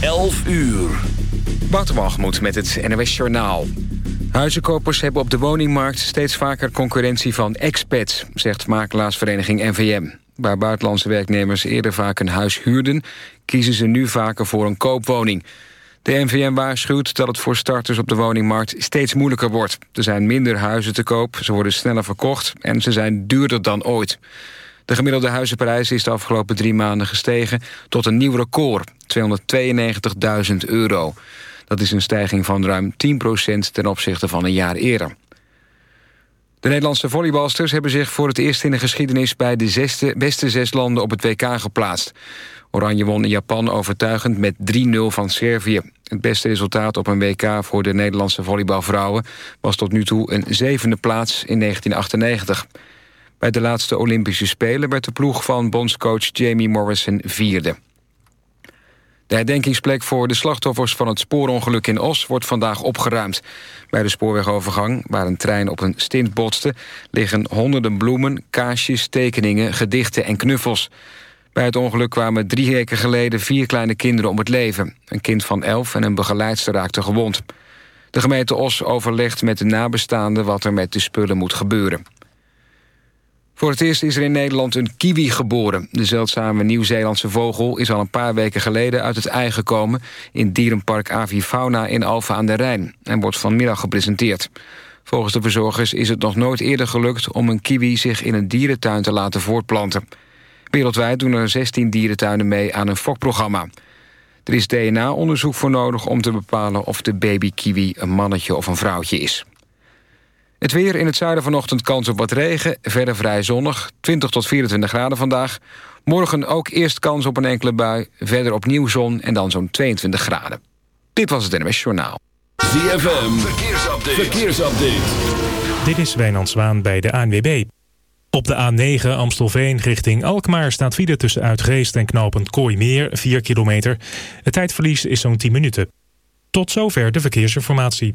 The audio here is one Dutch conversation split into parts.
11 uur. Waterwalgemoed met het NOS Journaal. Huizenkopers hebben op de woningmarkt steeds vaker concurrentie van expats... zegt makelaarsvereniging NVM. Waar buitenlandse werknemers eerder vaak een huis huurden... kiezen ze nu vaker voor een koopwoning. De NVM waarschuwt dat het voor starters op de woningmarkt steeds moeilijker wordt. Er zijn minder huizen te koop, ze worden sneller verkocht... en ze zijn duurder dan ooit. De gemiddelde huizenprijs is de afgelopen drie maanden gestegen... tot een nieuw record, 292.000 euro. Dat is een stijging van ruim 10% ten opzichte van een jaar eerder. De Nederlandse volleybalsters hebben zich voor het eerst in de geschiedenis... bij de zesde, beste zes landen op het WK geplaatst. Oranje won in Japan overtuigend met 3-0 van Servië. Het beste resultaat op een WK voor de Nederlandse volleybalvrouwen... was tot nu toe een zevende plaats in 1998. Bij de laatste Olympische Spelen werd de ploeg van bondscoach Jamie Morrison vierde. De herdenkingsplek voor de slachtoffers van het spoorongeluk in Os wordt vandaag opgeruimd. Bij de spoorwegovergang, waar een trein op een stint botste... liggen honderden bloemen, kaarsjes, tekeningen, gedichten en knuffels. Bij het ongeluk kwamen drie weken geleden vier kleine kinderen om het leven. Een kind van elf en een begeleidster raakten gewond. De gemeente Os overlegt met de nabestaanden wat er met de spullen moet gebeuren. Voor het eerst is er in Nederland een kiwi geboren. De zeldzame Nieuw-Zeelandse vogel is al een paar weken geleden uit het ei gekomen... in dierenpark Avifauna in Alphen aan de Rijn... en wordt vanmiddag gepresenteerd. Volgens de verzorgers is het nog nooit eerder gelukt... om een kiwi zich in een dierentuin te laten voortplanten. Wereldwijd doen er 16 dierentuinen mee aan een fokprogramma. Er is DNA-onderzoek voor nodig om te bepalen of de baby-kiwi een mannetje of een vrouwtje is. Het weer in het zuiden vanochtend kans op wat regen. Verder vrij zonnig, 20 tot 24 graden vandaag. Morgen ook eerst kans op een enkele bui. Verder opnieuw zon en dan zo'n 22 graden. Dit was het NMS Journaal. ZFM, verkeersupdate. verkeersupdate. Dit is Wijnand Zwaan bij de ANWB. Op de A9 Amstelveen richting Alkmaar staat file tussen Uitgeest en knooppunt Kooimeer 4 kilometer. Het tijdverlies is zo'n 10 minuten. Tot zover de verkeersinformatie.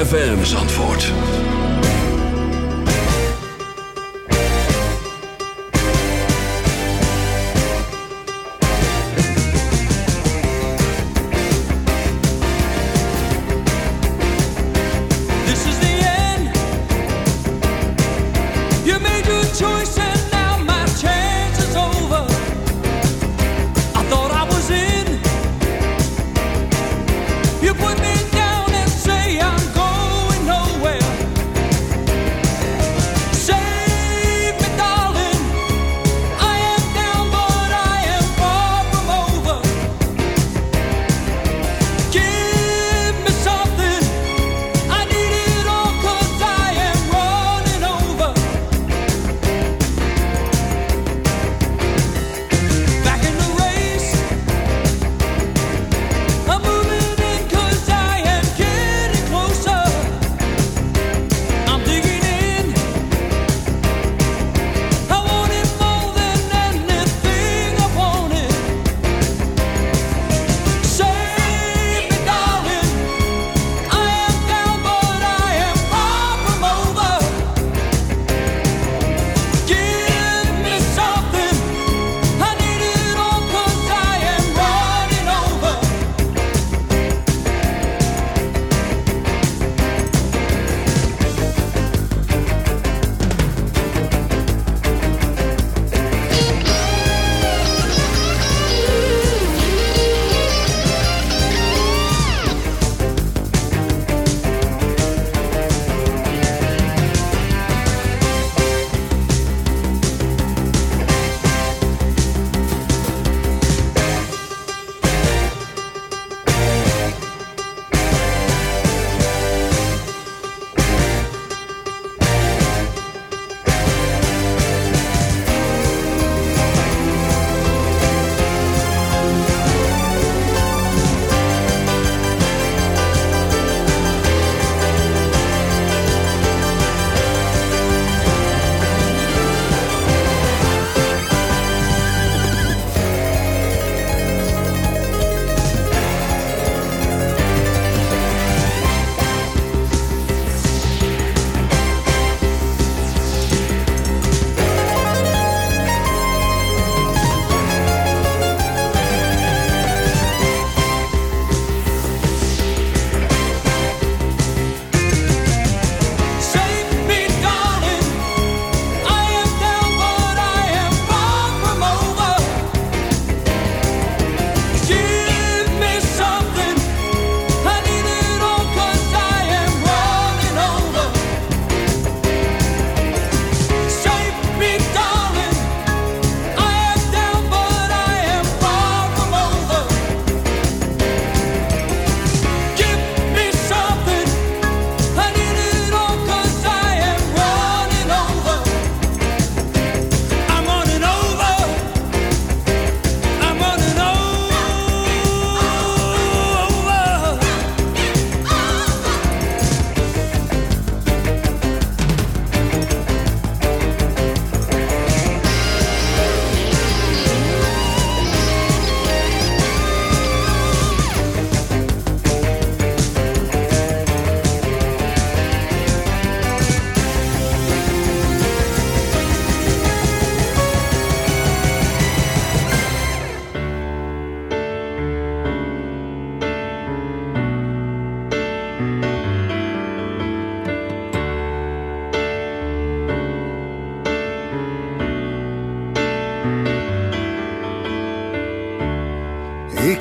ZFM Zandvoort.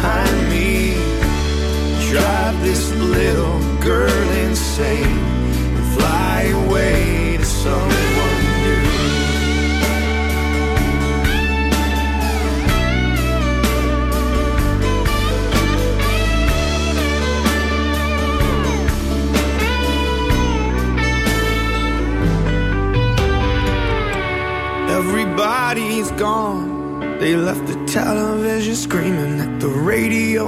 behind me, drive this little girl insane, and fly away to someone new. Everybody's gone. They left the television screaming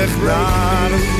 Weg naar een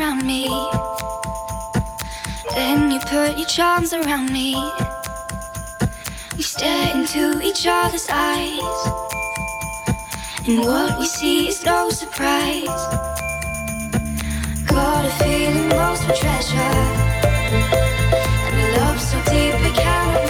around me. Then you put your charms around me. We stare into each other's eyes. And what we see is no surprise. Got a feeling lost for treasure. And a love so deep it cannot